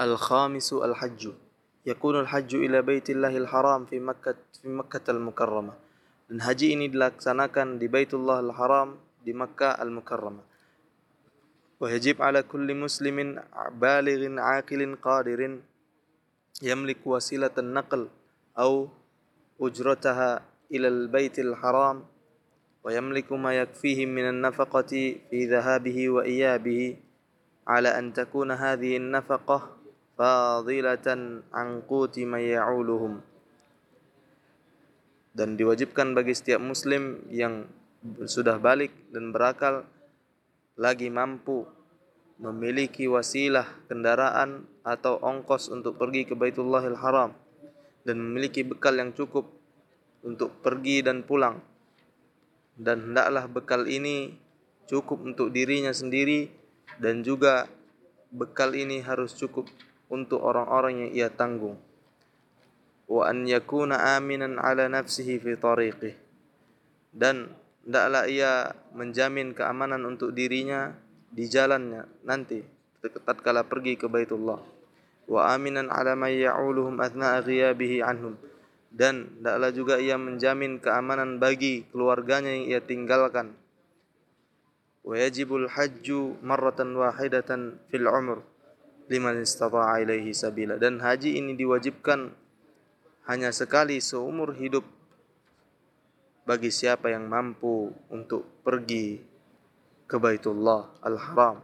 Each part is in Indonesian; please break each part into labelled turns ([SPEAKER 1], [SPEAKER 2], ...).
[SPEAKER 1] الخامس الحج يكون الحج إلى بيت الله الحرام في مكة في مكة المكرمة haji ini dilaksanakan di Baitullah Al-Haram di Makkah Al-Mukarramah. ويجب على كل مسلم بالغ عاقل قادر يملك وسيلة النقل أو أجرتها إلى البيت الحرام ويملك ما يكفيه من النفقة في ذهابه وإيابه على أن تكون هذه النفقة fadilatan angkuti mayya'uluhum dan diwajibkan bagi setiap muslim yang sudah balik dan berakal lagi mampu memiliki wasilah kendaraan atau ongkos untuk pergi ke Baitullahil Haram dan memiliki bekal yang cukup untuk pergi dan pulang. Dan hendaklah bekal ini cukup untuk dirinya sendiri dan juga bekal ini harus cukup untuk orang-orang yang ia tanggung. Wa an yakuna aminan ala nafsihi fi tariqih. Dan hendaklah ia menjamin keamanan untuk dirinya di jalannya nanti tatkala pergi ke Baitullah. Wa aminan ala man ya'uluhum athna'a ghiyabihi anhum. Dan hendaklah juga ia menjamin keamanan bagi keluarganya yang ia tinggalkan. Wa yajibul hajju marratan wahidatan fil umr liman istata'a ilaihi sabila dan haji ini diwajibkan hanya sekali seumur hidup bagi siapa yang mampu untuk pergi ke Baitullah Al-Haram.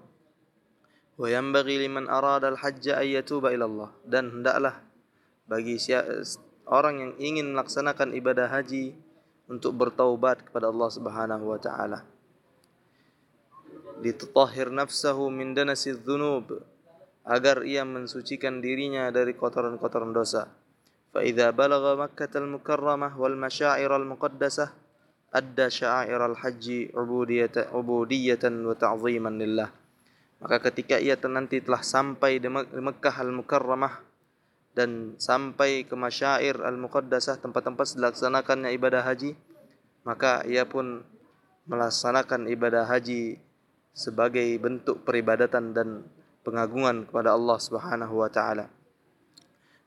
[SPEAKER 1] Wa yanbaghi liman arada al-hajj ay ila Allah dan hendaklah bagi orang yang ingin melaksanakan ibadah haji untuk bertaubat kepada Allah Subhanahu wa taala. Litutahhir nafsahu min danasi dzunub agar ia mensucikan dirinya dari kotoran-kotoran dosa فإذا بلغ مكة المكرمة والمشاعر المقدسة أدى شعائر الحج عبودية, عبودية وتعظيما لله maka ketika ia nanti telah sampai di Mekkah Al-Mukarramah dan sampai ke Masyair Al-Muqaddasah tempat-tempat dilaksanakannya ibadah haji maka ia pun melaksanakan ibadah haji sebagai bentuk peribadatan dan pengagungan kepada Allah Subhanahu wa taala.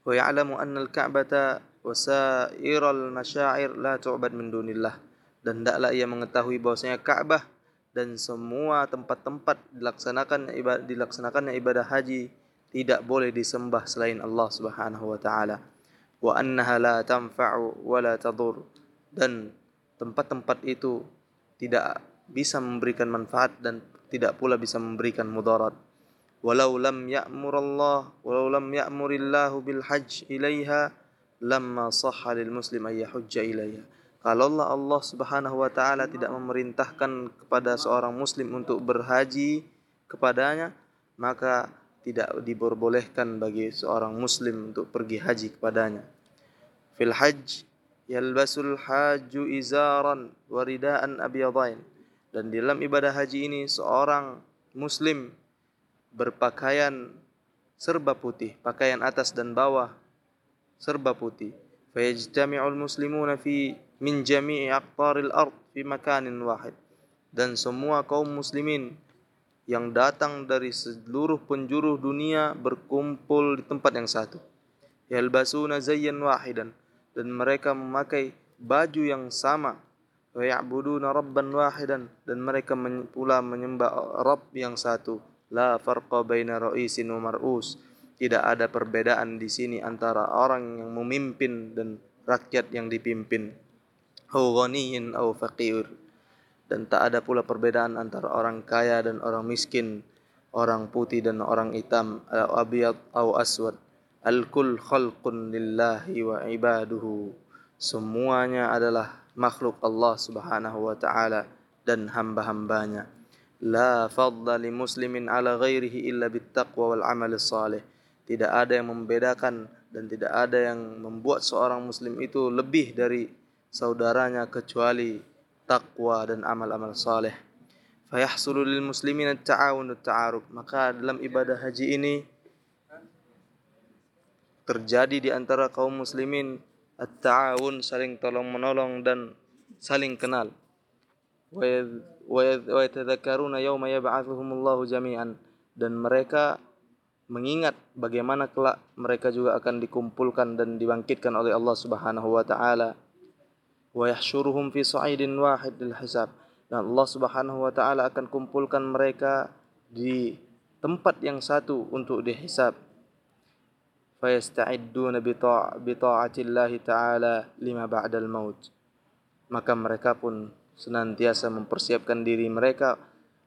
[SPEAKER 1] Wa ya'lamu anna al-Ka'bata wa sa'iral masyair la tu'bad min dunillah. Dan hendaklah ia mengetahui bahwasanya Ka'bah dan semua tempat-tempat dilaksanakan ibadah, dilaksanakannya ibadah haji tidak boleh disembah selain Allah Subhanahu wa taala. Wa annaha la tanfa'u wa la tadur. Dan tempat-tempat itu tidak bisa memberikan manfaat dan tidak pula bisa memberikan mudarat walau lam ya'murallah walau lam ya'murillahu bil hajj ilaiha lamma sahha lil muslim ay yahujja ilaiha. Kalau Allah Subhanahu wa taala tidak memerintahkan kepada seorang muslim untuk berhaji kepadanya maka tidak diperbolehkan bagi seorang muslim untuk pergi haji kepadanya. Fil hajj yalbasul haju izaran waridaan abyadain dan dalam ibadah haji ini seorang muslim berpakaian serba putih, pakaian atas dan bawah serba putih. Fayajtami'ul muslimuna fi min jami'i aqtaril ard fi makanin wahid. Dan semua kaum muslimin yang datang dari seluruh penjuru dunia berkumpul di tempat yang satu. Yalbasuna zayyan wahidan dan mereka memakai baju yang sama. Wa ya'buduna rabban wahidan dan mereka pula menyembah Rabb yang satu La farqa baina ra'isin wa mar'us. Tidak ada perbedaan di sini antara orang yang memimpin dan rakyat yang dipimpin. Au ghaniyin au faqir. Dan tak ada pula perbedaan antara orang kaya dan orang miskin, orang putih dan orang hitam, abiyad au aswad. Al-kul khalqun lillahi wa ibaduhu. Semuanya adalah makhluk Allah Subhanahu wa taala dan hamba-hambanya. La fadla li muslimin ala ghairihi illa bittaqwa wal amal salih. Tidak ada yang membedakan dan tidak ada yang membuat seorang muslim itu lebih dari saudaranya kecuali takwa dan amal-amal saleh. Fayahsulu lil muslimin at-ta'awun at-ta'aruf. Maka dalam ibadah haji ini terjadi di antara kaum muslimin at-ta'awun saling tolong menolong dan saling kenal. ويتذكرون يوم يبعثهم الله جميعا dan mereka mengingat bagaimana kelak mereka juga akan dikumpulkan dan dibangkitkan oleh Allah Subhanahu wa taala wa yahsyuruhum fi sa'idin wahid lil hisab dan Allah Subhanahu wa taala akan kumpulkan mereka di tempat yang satu untuk dihisab fayasta'idduna bi ta'atillahi ta'ala lima ba'dal maut maka mereka pun senantiasa mempersiapkan diri mereka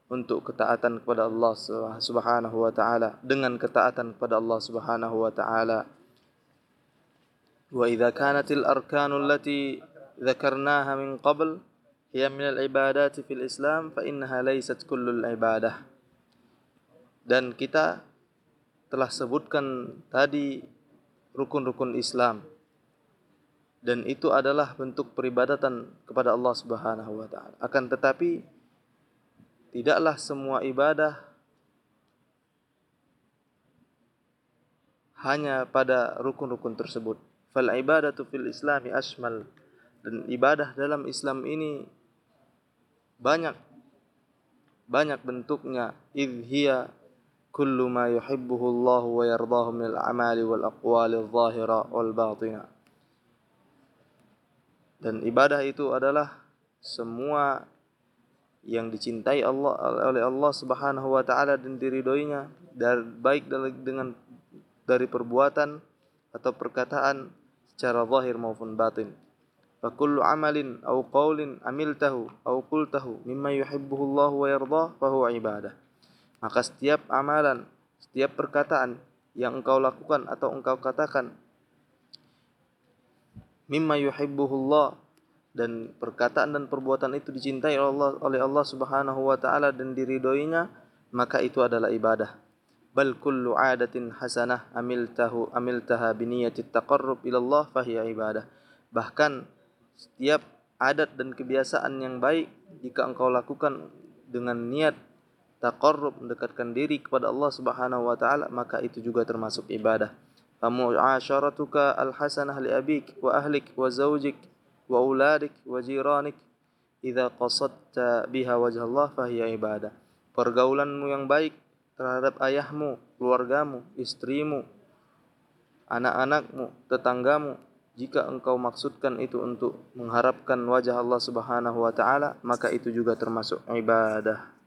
[SPEAKER 1] untuk ketaatan kepada Allah Subhanahu wa taala. Dengan ketaatan kepada Allah Subhanahu wa taala. Wa idza kanatil arkanu allati dzakarnaha min qabl hiya min al ibadat fil Islam fa innaha laysat kullul ibadah. Dan kita telah sebutkan tadi rukun-rukun Islam dan itu adalah bentuk peribadatan kepada Allah Subhanahu wa taala. Akan tetapi tidaklah semua ibadah hanya pada rukun-rukun tersebut. Fal ibadatu fil islami asmal dan ibadah dalam Islam ini banyak banyak bentuknya. Idhiya kullu ma yuhibbuhu Allah wa yardahu min al-amali wal aqwali adh-dhahira wal batina dan ibadah itu adalah semua yang dicintai Allah oleh Allah Subhanahu wa taala dan diridhoinya dari baik dengan dari perbuatan atau perkataan secara zahir maupun batin. Fa amalin aw qaulin amiltahu aw qultahu mimma yuhibbuhu Allah wa yardah fa huwa ibadah. Maka setiap amalan, setiap perkataan yang engkau lakukan atau engkau katakan mimma yuhibbuhu Allah dan perkataan dan perbuatan itu dicintai oleh Allah, oleh Allah Subhanahu wa taala dan diridhoinya maka itu adalah ibadah. Bal kullu adatin hasanah amiltahu amiltaha bi niyyati taqarrub ila Allah fahiya ibadah. Bahkan setiap adat dan kebiasaan yang baik jika engkau lakukan dengan niat taqarrub mendekatkan diri kepada Allah Subhanahu wa taala maka itu juga termasuk ibadah famu'asyaratuka alhasanah li abik wa ahlik wa zawjik wa uladik wa jiranik idza qasadta biha wajh Allah fahiya. Pergaulanmu yang baik terhadap ayahmu, keluargamu, istrimu, anak-anakmu, tetanggamu, jika engkau maksudkan itu untuk mengharapkan wajah Allah Subhanahu wa taala, maka itu juga termasuk ibadah.